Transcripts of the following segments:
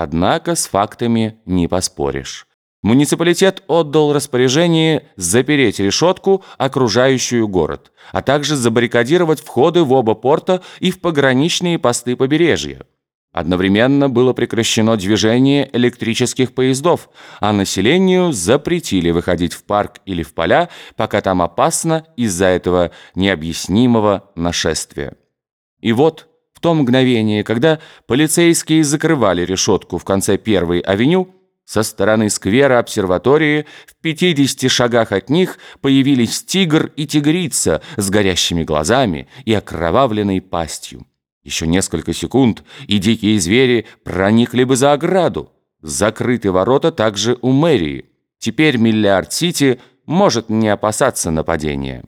Однако с фактами не поспоришь. Муниципалитет отдал распоряжение запереть решетку, окружающую город, а также забаррикадировать входы в оба порта и в пограничные посты побережья. Одновременно было прекращено движение электрических поездов, а населению запретили выходить в парк или в поля, пока там опасно из-за этого необъяснимого нашествия. И вот в то мгновение, когда полицейские закрывали решетку в конце первой авеню, со стороны сквера обсерватории в 50 шагах от них появились тигр и тигрица с горящими глазами и окровавленной пастью. Еще несколько секунд, и дикие звери проникли бы за ограду. Закрыты ворота также у мэрии. Теперь Миллиард-Сити может не опасаться нападения.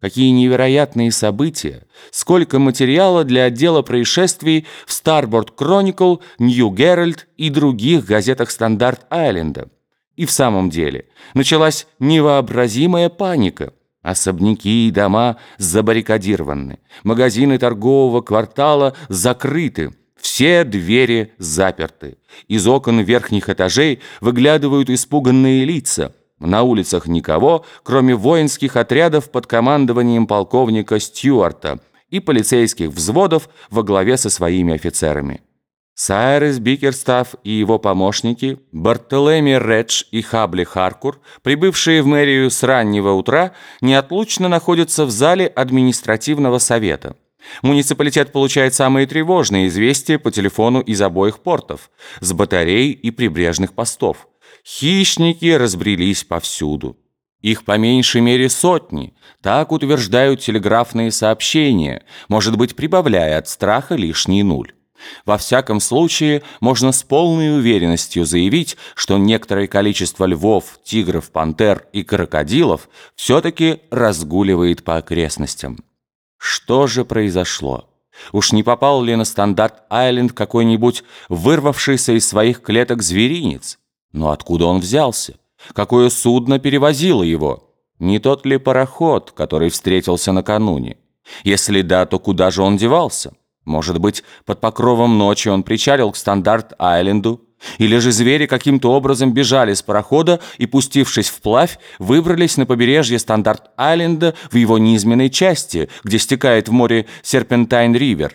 Какие невероятные события, сколько материала для отдела происшествий в Starboard Chronicle, New Herald и других газетах Стандарт-Айленда. И в самом деле началась невообразимая паника. Особняки и дома забаррикадированы, магазины торгового квартала закрыты, все двери заперты. Из окон верхних этажей выглядывают испуганные лица – на улицах никого, кроме воинских отрядов под командованием полковника Стюарта и полицейских взводов во главе со своими офицерами. Сайрес Бикерстаф и его помощники, Бартолеми Редж и Хабли Харкур, прибывшие в мэрию с раннего утра, неотлучно находятся в зале административного совета. Муниципалитет получает самые тревожные известия по телефону из обоих портов, с батарей и прибрежных постов. Хищники разбрелись повсюду. Их по меньшей мере сотни, так утверждают телеграфные сообщения, может быть, прибавляя от страха лишний нуль. Во всяком случае, можно с полной уверенностью заявить, что некоторое количество львов, тигров, пантер и крокодилов все-таки разгуливает по окрестностям. Что же произошло? Уж не попал ли на Стандарт-Айленд какой-нибудь вырвавшийся из своих клеток зверинец? Но откуда он взялся? Какое судно перевозило его? Не тот ли пароход, который встретился накануне? Если да, то куда же он девался? Может быть, под покровом ночи он причалил к Стандарт-Айленду? Или же звери каким-то образом бежали с парохода и, пустившись вплавь, выбрались на побережье Стандарт-Айленда в его низменной части, где стекает в море Серпентайн-Ривер?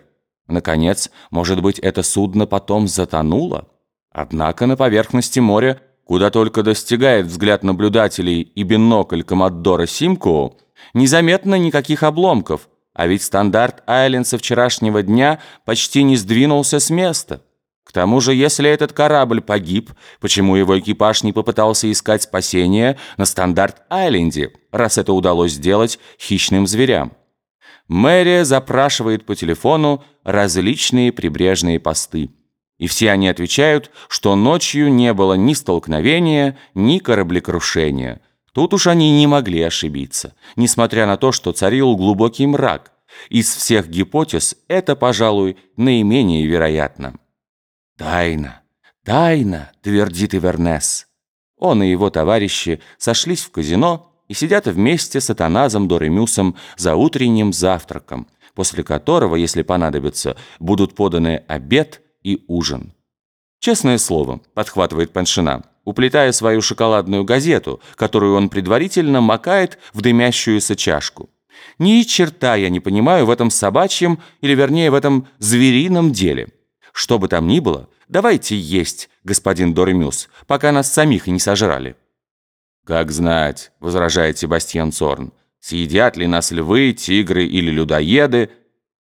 Наконец, может быть, это судно потом затонуло? Однако на поверхности моря, куда только достигает взгляд наблюдателей и бинокль Коммодора Симко, незаметно никаких обломков, а ведь стандарт Айленд со вчерашнего дня почти не сдвинулся с места. К тому же, если этот корабль погиб, почему его экипаж не попытался искать спасения на Стандарт-Айленде, раз это удалось сделать хищным зверям? Мэрия запрашивает по телефону различные прибрежные посты. И все они отвечают, что ночью не было ни столкновения, ни кораблекрушения. Тут уж они не могли ошибиться, несмотря на то, что царил глубокий мрак. Из всех гипотез это, пожалуй, наименее вероятно. «Тайна, тайна», — твердит Ивернес. Он и его товарищи сошлись в казино и сидят вместе с Атаназом Доремюсом за утренним завтраком, после которого, если понадобится, будут поданы обед и ужин. «Честное слово», — подхватывает Паншина, уплетая свою шоколадную газету, которую он предварительно макает в дымящуюся чашку. «Ни черта я не понимаю в этом собачьем, или вернее в этом зверином деле. Что бы там ни было, давайте есть, господин Доремюс, пока нас самих не сожрали». «Как знать», — возражает Себастьян Цорн, «съедят ли нас львы, тигры или людоеды?»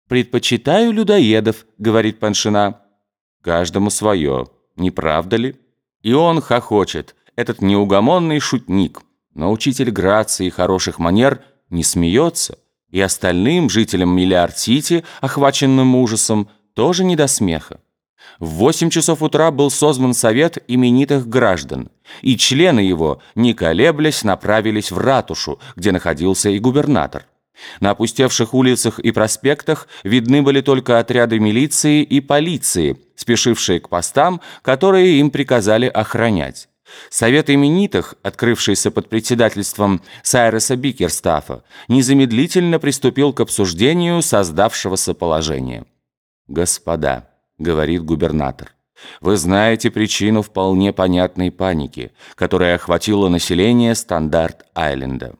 «Предпочитаю людоедов», — говорит Паншина. Каждому свое, не правда ли? И он хохочет, этот неугомонный шутник. Но учитель грации и хороших манер не смеется. И остальным жителям Миллиард-Сити, охваченным ужасом, тоже не до смеха. В 8 часов утра был созван совет именитых граждан, и члены его, не колеблясь, направились в ратушу, где находился и губернатор. На опустевших улицах и проспектах видны были только отряды милиции и полиции, спешившие к постам, которые им приказали охранять. Совет именитых, открывшийся под председательством Сайреса Бикерстафа, незамедлительно приступил к обсуждению создавшегося положения. «Господа», — говорит губернатор, Вы знаете причину вполне понятной паники, которая охватила население Стандарт-Айленда.